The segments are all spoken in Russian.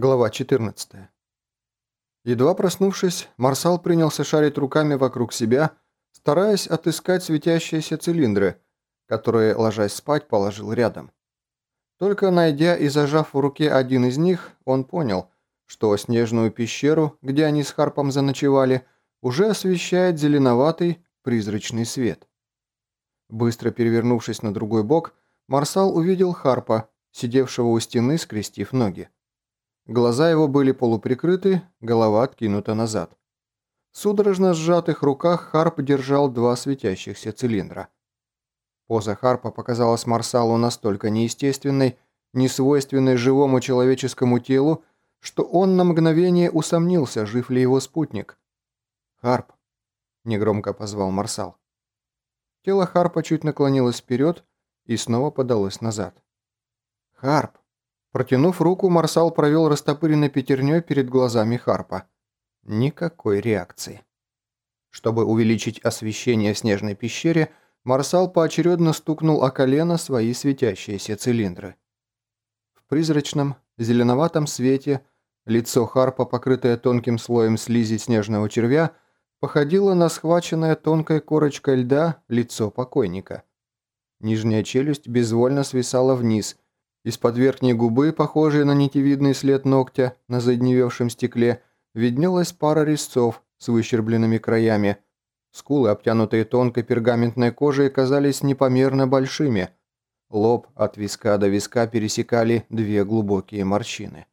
Глава 14. Едва проснувшись, Марсал принялся шарить руками вокруг себя, стараясь отыскать светящиеся цилиндры, которые, ложась спать, положил рядом. Только найдя и зажав в руке один из них, он понял, что снежную пещеру, где они с Харпом заночевали, уже освещает зеленоватый призрачный свет. Быстро перевернувшись на другой бок, Марсал увидел Харпа, сидевшего у стены, скрестив ноги. Глаза его были полуприкрыты, голова откинута назад. В судорожно сжатых руках Харп держал два светящихся цилиндра. Поза Харпа показалась Марсалу настолько неестественной, несвойственной живому человеческому телу, что он на мгновение усомнился, жив ли его спутник. «Харп!» – негромко позвал Марсал. Тело Харпа чуть наклонилось вперед и снова подалось назад. «Харп!» Протянув руку, Марсал провел растопыренной пятерней перед глазами Харпа. Никакой реакции. Чтобы увеличить освещение в снежной пещере, Марсал поочередно стукнул о колено свои светящиеся цилиндры. В призрачном, зеленоватом свете лицо Харпа, покрытое тонким слоем слизи снежного червя, походило на схваченное тонкой корочкой льда лицо покойника. Нижняя челюсть безвольно свисала вниз – из-под верхней губы, похожей на нитевидный след ногтя на задневевшем стекле, виднелась пара резцов с выщербленными краями. Скулы, обтянутые тонкой пергаментной кожей, казались непомерно большими. Лоб от виска до виска пересекали две глубокие морщины.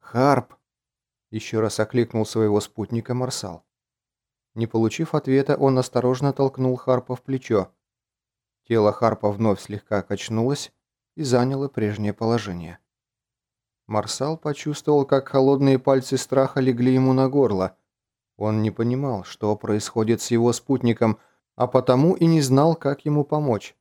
«Харп!» – еще раз окликнул своего спутника Марсал. Не получив ответа, он осторожно толкнул Харпа в плечо. Тело Харпа вновь слегка качнулось, и заняло прежнее положение. Марсал почувствовал, как холодные пальцы страха легли ему на горло. Он не понимал, что происходит с его спутником, а потому и не знал, как ему помочь.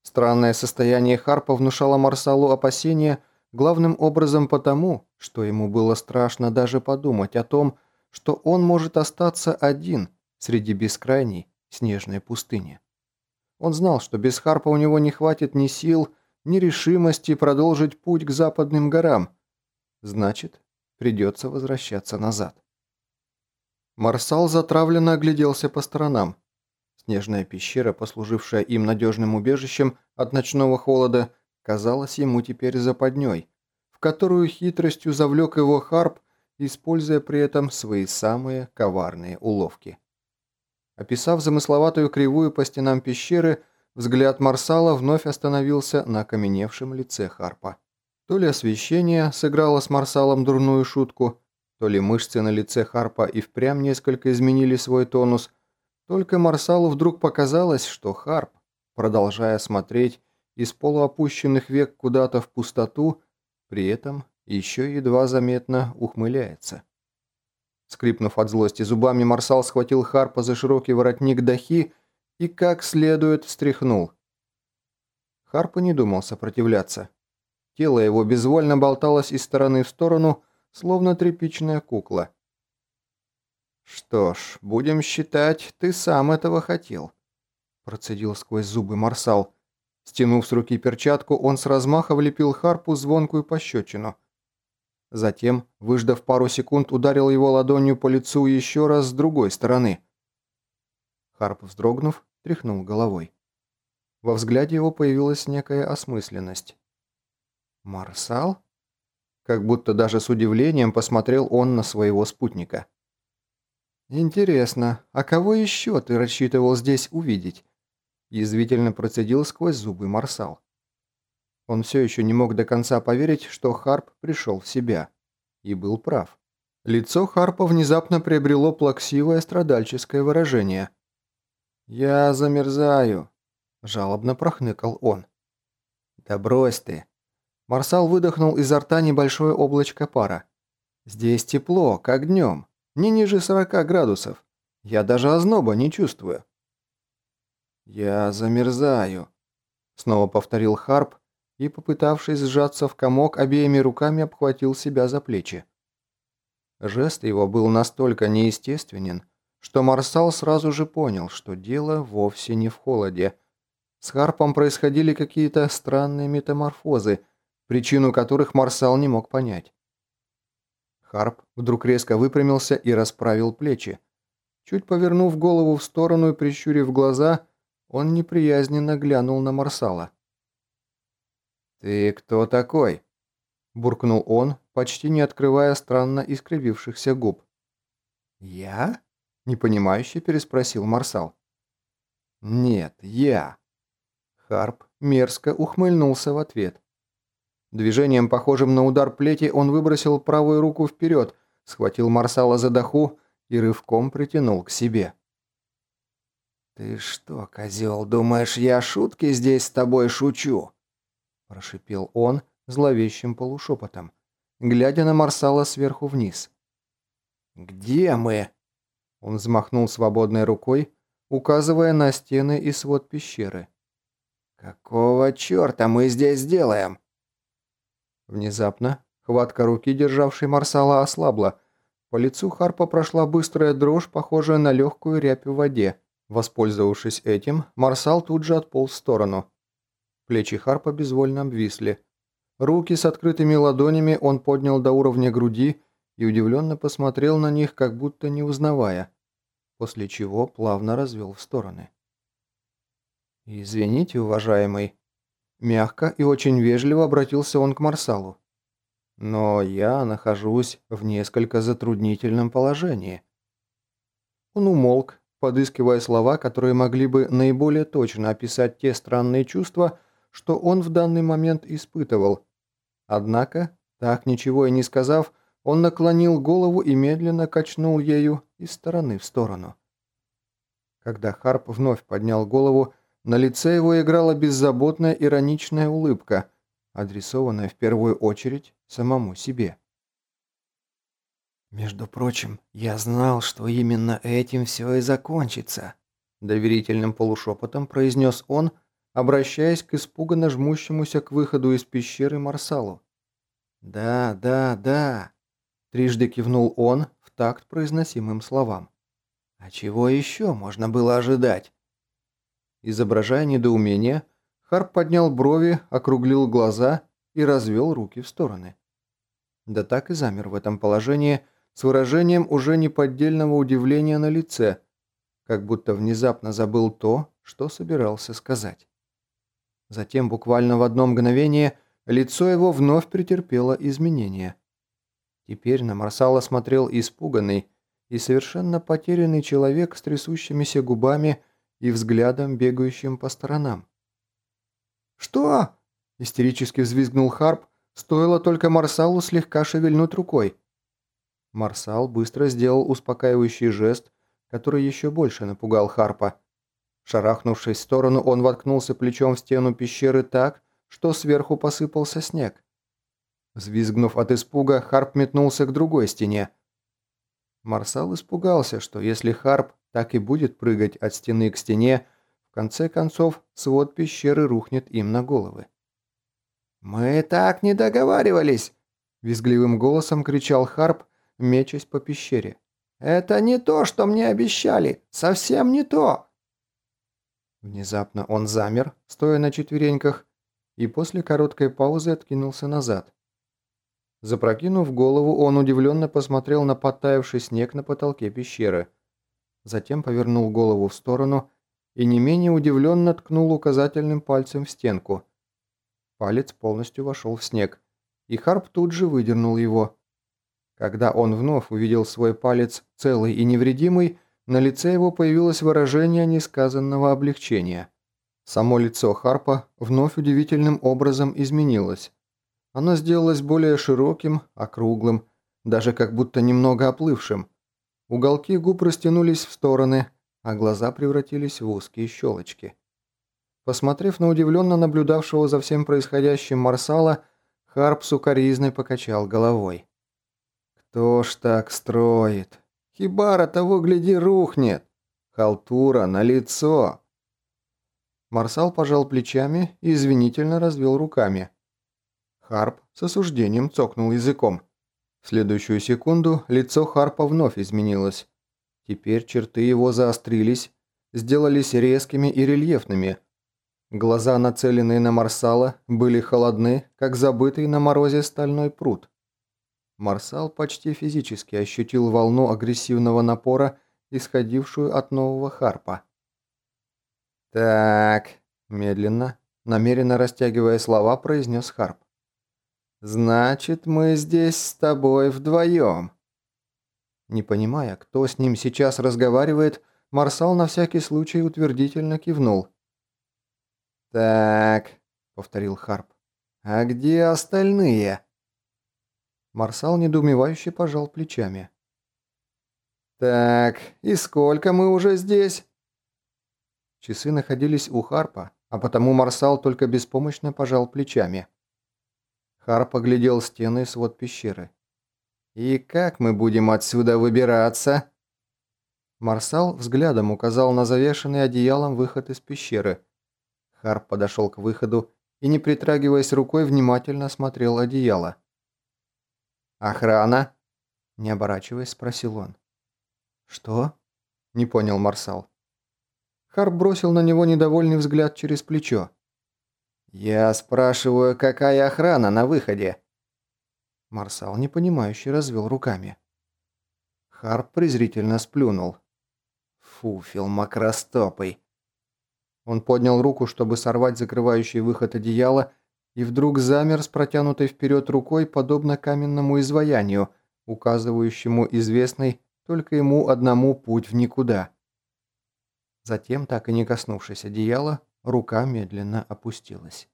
Странное состояние Харпа внушало Марсалу опасения, главным образом потому, что ему было страшно даже подумать о том, что он может остаться один среди бескрайней снежной пустыни. Он знал, что без Харпа у него не хватит ни сил, ни решимости продолжить путь к западным горам. Значит, придется возвращаться назад. Марсал затравленно огляделся по сторонам. Снежная пещера, послужившая им надежным убежищем от ночного холода, казалась ему теперь западней, в которую хитростью завлек его Харп, используя при этом свои самые коварные уловки. Описав замысловатую кривую по стенам пещеры, Взгляд Марсала вновь остановился на окаменевшем лице Харпа. То ли освещение сыграло с Марсалом дурную шутку, то ли мышцы на лице Харпа и впрямь несколько изменили свой тонус, только Марсалу вдруг показалось, что Харп, продолжая смотреть из полуопущенных век куда-то в пустоту, при этом еще едва заметно ухмыляется. Скрипнув от злости зубами, Марсал схватил Харпа за широкий воротник дахи и как следует встряхнул. Харпа не думал сопротивляться. Тело его безвольно болталось из стороны в сторону, словно тряпичная кукла. «Что ж, будем считать, ты сам этого хотел», – процедил сквозь зубы Марсал. Стянув с руки перчатку, он с размаха влепил Харпу звонкую пощечину. Затем, выждав пару секунд, ударил его ладонью по лицу еще раз с другой стороны. Харп, вздрогнув, тряхнул головой. Во взгляде его появилась некая осмысленность. «Марсал?» Как будто даже с удивлением посмотрел он на своего спутника. «Интересно, а кого еще ты рассчитывал здесь увидеть?» Язвительно процедил сквозь зубы Марсал. Он все еще не мог до конца поверить, что Харп пришел в себя. И был прав. Лицо Харпа внезапно приобрело плаксивое страдальческое выражение – «Я замерзаю», – жалобно прохныкал он. «Да брось ты». Марсал выдохнул изо рта небольшое облачко пара. «Здесь тепло, как днем, не ниже 40 градусов. Я даже озноба не чувствую». «Я замерзаю», – снова повторил Харп и, попытавшись сжаться в комок, обеими руками обхватил себя за плечи. Жест его был настолько неестественен, что Марсал сразу же понял, что дело вовсе не в холоде. С Харпом происходили какие-то странные метаморфозы, причину которых Марсал не мог понять. Харп вдруг резко выпрямился и расправил плечи. Чуть повернув голову в сторону и прищурив глаза, он неприязненно глянул на Марсала. «Ты кто такой?» – буркнул он, почти не открывая странно искривившихся губ. «Я?» – непонимающе переспросил Марсал. «Нет, я». Харп мерзко ухмыльнулся в ответ. Движением, похожим на удар плети, он выбросил правую руку вперед, схватил Марсала за доху и рывком притянул к себе. «Ты что, козел, думаешь, я шутки здесь с тобой шучу?» Прошипел он зловещим полушепотом, глядя на Марсала сверху вниз. «Где мы?» Он взмахнул свободной рукой, указывая на стены и свод пещеры. «Какого черта мы здесь делаем?» Внезапно хватка руки, державшей Марсала, ослабла. По лицу Харпа прошла быстрая дрожь, похожая на легкую рябь в воде. Воспользовавшись этим, Марсал тут же отполз в сторону. Плечи Харпа безвольно обвисли. Руки с открытыми ладонями он поднял до уровня груди и удивленно посмотрел на них, как будто не узнавая, после чего плавно развел в стороны. «Извините, уважаемый», Мягко и очень вежливо обратился он к Марсалу. «Но я нахожусь в несколько затруднительном положении». Он умолк, подыскивая слова, которые могли бы наиболее точно описать те странные чувства, что он в данный момент испытывал. Однако, так ничего и не сказав, он наклонил голову и медленно качнул ею из стороны в сторону. Когда Харп вновь поднял голову, на лице его играла беззаботная ироничная улыбка, адресованная в первую очередь самому себе. «Между прочим, я знал, что именно этим все и закончится», доверительным полушепотом произнес он, обращаясь к испуганно жмущемуся к выходу из пещеры Марсалу. «Да, да, да», – трижды кивнул он в такт произносимым словам. «А чего еще можно было ожидать?» Изображая недоумение, Харп поднял брови, округлил глаза и развел руки в стороны. Да так и замер в этом положении с выражением уже неподдельного удивления на лице, как будто внезапно забыл то, что собирался сказать. Затем буквально в одно мгновение лицо его вновь претерпело изменения. Теперь на Марсала смотрел испуганный и совершенно потерянный человек с трясущимися губами и взглядом, бегающим по сторонам. «Что?» – истерически взвизгнул Харп, стоило только Марсалу слегка шевельнуть рукой. Марсал быстро сделал успокаивающий жест, который еще больше напугал Харпа. Шарахнувшись в сторону, он воткнулся плечом в стену пещеры так, что сверху посыпался снег. Взвизгнув от испуга, Харп метнулся к другой стене. Марсал испугался, что если Харп так и будет прыгать от стены к стене, в конце концов свод пещеры рухнет им на головы. «Мы так не договаривались!» – визгливым голосом кричал Харп, мечась по пещере. «Это не то, что мне обещали! Совсем не то!» Внезапно он замер, стоя на четвереньках, и после короткой паузы откинулся назад. Запрокинув голову, он удивленно посмотрел на подтаявший снег на потолке пещеры – затем повернул голову в сторону и не менее удивленно ткнул указательным пальцем в стенку. Палец полностью вошел в снег, и Харп тут же выдернул его. Когда он вновь увидел свой палец целый и невредимый, на лице его появилось выражение несказанного облегчения. Само лицо Харпа вновь удивительным образом изменилось. Оно сделалось более широким, округлым, даже как будто немного оплывшим. Уголки губ растянулись в стороны, а глаза превратились в узкие щелочки. Посмотрев на удивленно наблюдавшего за всем происходящим Марсала, Харп сукоризной покачал головой. «Кто ж так строит? Хибара того, гляди, рухнет! Халтура на лицо!» Марсал пожал плечами и извинительно развел руками. Харп с осуждением цокнул языком. В следующую секунду лицо Харпа вновь изменилось. Теперь черты его заострились, сделались резкими и рельефными. Глаза, нацеленные на Марсала, были холодны, как забытый на морозе стальной пруд. Марсал почти физически ощутил волну агрессивного напора, исходившую от нового Харпа. «Так», – медленно, намеренно растягивая слова, произнес Харп. «Значит, мы здесь с тобой вдвоем». Не понимая, кто с ним сейчас разговаривает, Марсал на всякий случай утвердительно кивнул. «Так», — повторил Харп, — «а где остальные?» Марсал недоумевающе пожал плечами. «Так, и сколько мы уже здесь?» Часы находились у Харпа, а потому Марсал только беспомощно пожал плечами. Харп оглядел стены и свод пещеры. «И как мы будем отсюда выбираться?» Марсал взглядом указал на завешенный одеялом выход из пещеры. Харп подошел к выходу и, не притрагиваясь рукой, внимательно смотрел одеяло. «Охрана?» – не оборачиваясь, спросил он. «Что?» – не понял Марсал. Харп бросил на него недовольный взгляд через плечо. «Я спрашиваю, какая охрана на выходе?» Марсал непонимающе развел руками. Харп презрительно сплюнул. Фуфел макростопый. Он поднял руку, чтобы сорвать закрывающий выход одеяла, и вдруг замер с протянутой вперед рукой, подобно каменному изваянию, указывающему известный только ему одному путь в никуда. Затем, так и не коснувшись одеяла, рука медленно опустилась.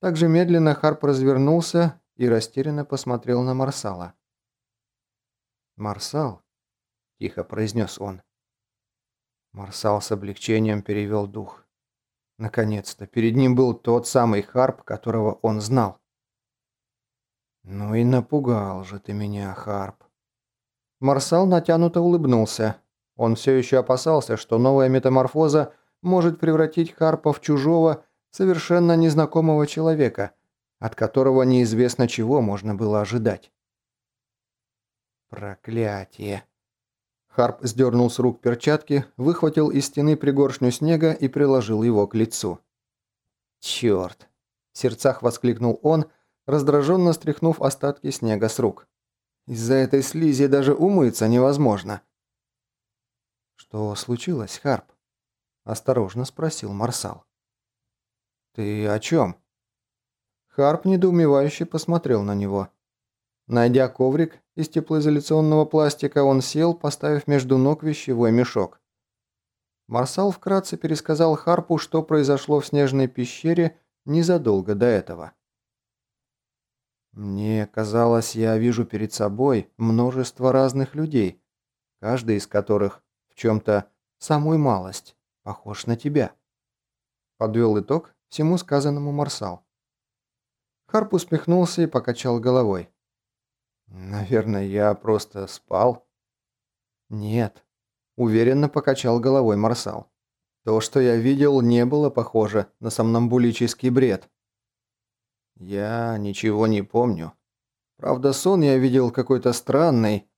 Также медленно Харп развернулся и растерянно посмотрел на Марсала. «Марсал?» – тихо произнес он. Марсал с облегчением перевел дух. Наконец-то, перед ним был тот самый Харп, которого он знал. «Ну и напугал же ты меня, Харп». Марсал натянуто улыбнулся. Он все еще опасался, что новая метаморфоза может превратить Харпа в чужого, совершенно незнакомого человека, от которого неизвестно чего можно было ожидать. Проклятие. Харп сдернул с рук перчатки, выхватил из стены пригоршню снега и приложил его к лицу. «Черт!» – в сердцах воскликнул он, раздраженно стряхнув остатки снега с рук. «Из-за этой слизи даже умыться невозможно». «Что случилось, Харп?» – осторожно спросил Марсал. «Ты о чем?» Харп недоумевающе посмотрел на него. Найдя коврик из теплоизоляционного пластика, он сел, поставив между ног вещевой мешок. Марсал вкратце пересказал Харпу, что произошло в снежной пещере незадолго до этого. «Мне казалось, я вижу перед собой множество разных людей, каждый из которых чем-то самую малость похож на тебя. Подвел итог всему сказанному Марсал. Харп усмехнулся и покачал головой. «Наверное, я просто спал?» «Нет», – уверенно покачал головой Марсал. «То, что я видел, не было похоже на сомнамбулический бред». «Я ничего не помню. Правда, сон я видел какой-то странный,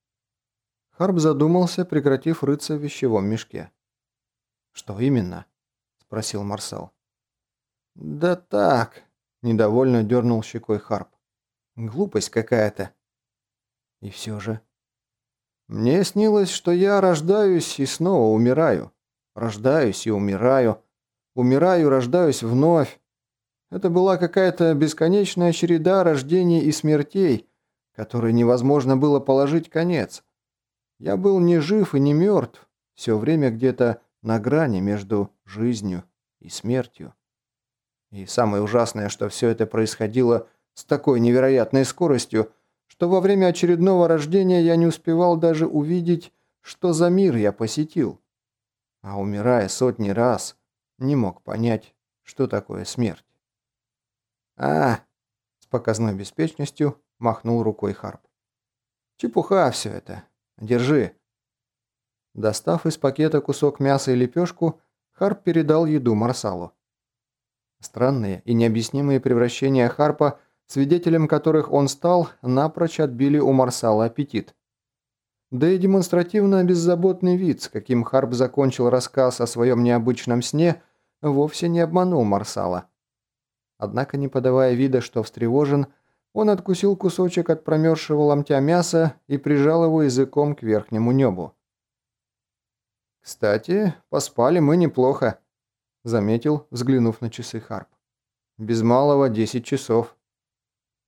Харп задумался, прекратив рыться в вещевом мешке. «Что именно?» – спросил Марсал. «Да так», – недовольно дернул щекой Харп. «Глупость какая-то». «И все же...» «Мне снилось, что я рождаюсь и снова умираю. Рождаюсь и умираю. Умираю, рождаюсь вновь. Это была какая-то бесконечная череда рождений и смертей, которой невозможно было положить конец». Я был не жив и не мертв, все время где-то на грани между жизнью и смертью. И самое ужасное, что все это происходило с такой невероятной скоростью, что во время очередного рождения я не успевал даже увидеть, что за мир я посетил. А умирая сотни раз, не мог понять, что такое смерть. «А!» – с показной беспечностью махнул рукой Харп. «Чепуха все это. Держи». Достав из пакета кусок мяса и лепешку, Харп передал еду Марсалу. Странные и необъяснимые превращения Харпа, свидетелем которых он стал, напрочь отбили у Марсала аппетит. Да и демонстративно беззаботный вид, с каким Харп закончил рассказ о своем необычном сне, вовсе не обманул Марсала. Однако, не подавая вида, что встревожен, Он откусил кусочек от промерзшего ломтя мяса и прижал его языком к верхнему небу. «Кстати, поспали мы неплохо», — заметил, взглянув на часы Харп. «Без малого десять часов».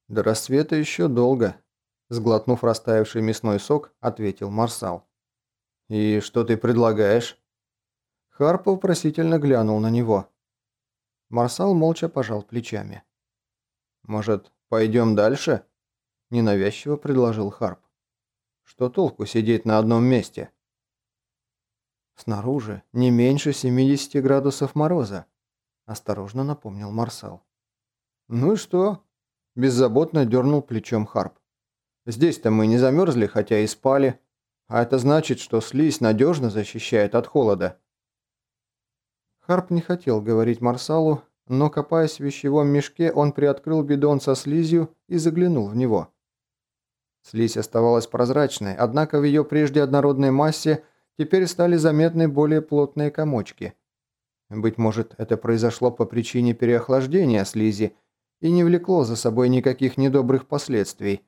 «До рассвета еще долго», — сглотнув растаявший мясной сок, ответил Марсал. «И что ты предлагаешь?» Харп вопросительно глянул на него. Марсал молча пожал плечами. «Может, пойдем дальше?» – ненавязчиво предложил Харп. «Что толку сидеть на одном месте?» «Снаружи не меньше 70 градусов мороза», – осторожно напомнил Марсал. «Ну и что?» – беззаботно дернул плечом Харп. «Здесь-то мы не замерзли, хотя и спали. А это значит, что слизь надежно защищает от холода». Харп не хотел говорить Марсалу, но, копаясь в вещевом мешке, он приоткрыл бидон со слизью и заглянул в него. Слизь оставалась прозрачной, однако в ее прежде однородной массе теперь стали заметны более плотные комочки. Быть может, это произошло по причине переохлаждения слизи и не влекло за собой никаких недобрых последствий.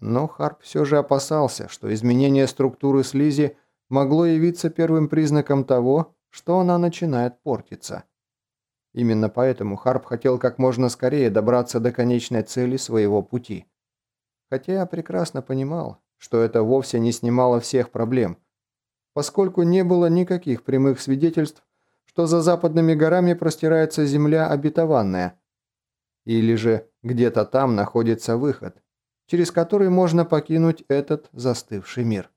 Но Харп все же опасался, что изменение структуры слизи могло явиться первым признаком того, что она начинает портиться. Именно поэтому Харп хотел как можно скорее добраться до конечной цели своего пути. Хотя я прекрасно понимал, что это вовсе не снимало всех проблем, поскольку не было никаких прямых свидетельств, что за западными горами простирается земля обетованная, или же где-то там находится выход, через который можно покинуть этот застывший мир.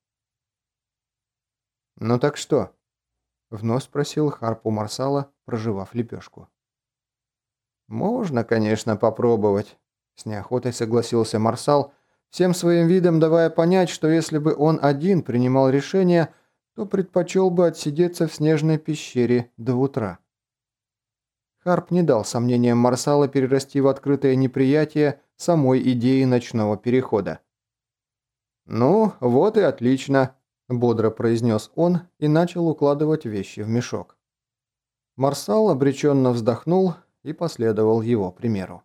«Ну так что?» Вновь спросил Харп у Марсала, проживав лепешку. «Можно, конечно, попробовать», – с неохотой согласился Марсал, всем своим видом давая понять, что если бы он один принимал решение, то предпочел бы отсидеться в снежной пещере до утра. Харп не дал сомнениям Марсала перерасти в открытое неприятие самой идеи ночного перехода. «Ну, вот и отлично», бодро произнес он и начал укладывать вещи в мешок. Марсал обреченно вздохнул и последовал его примеру.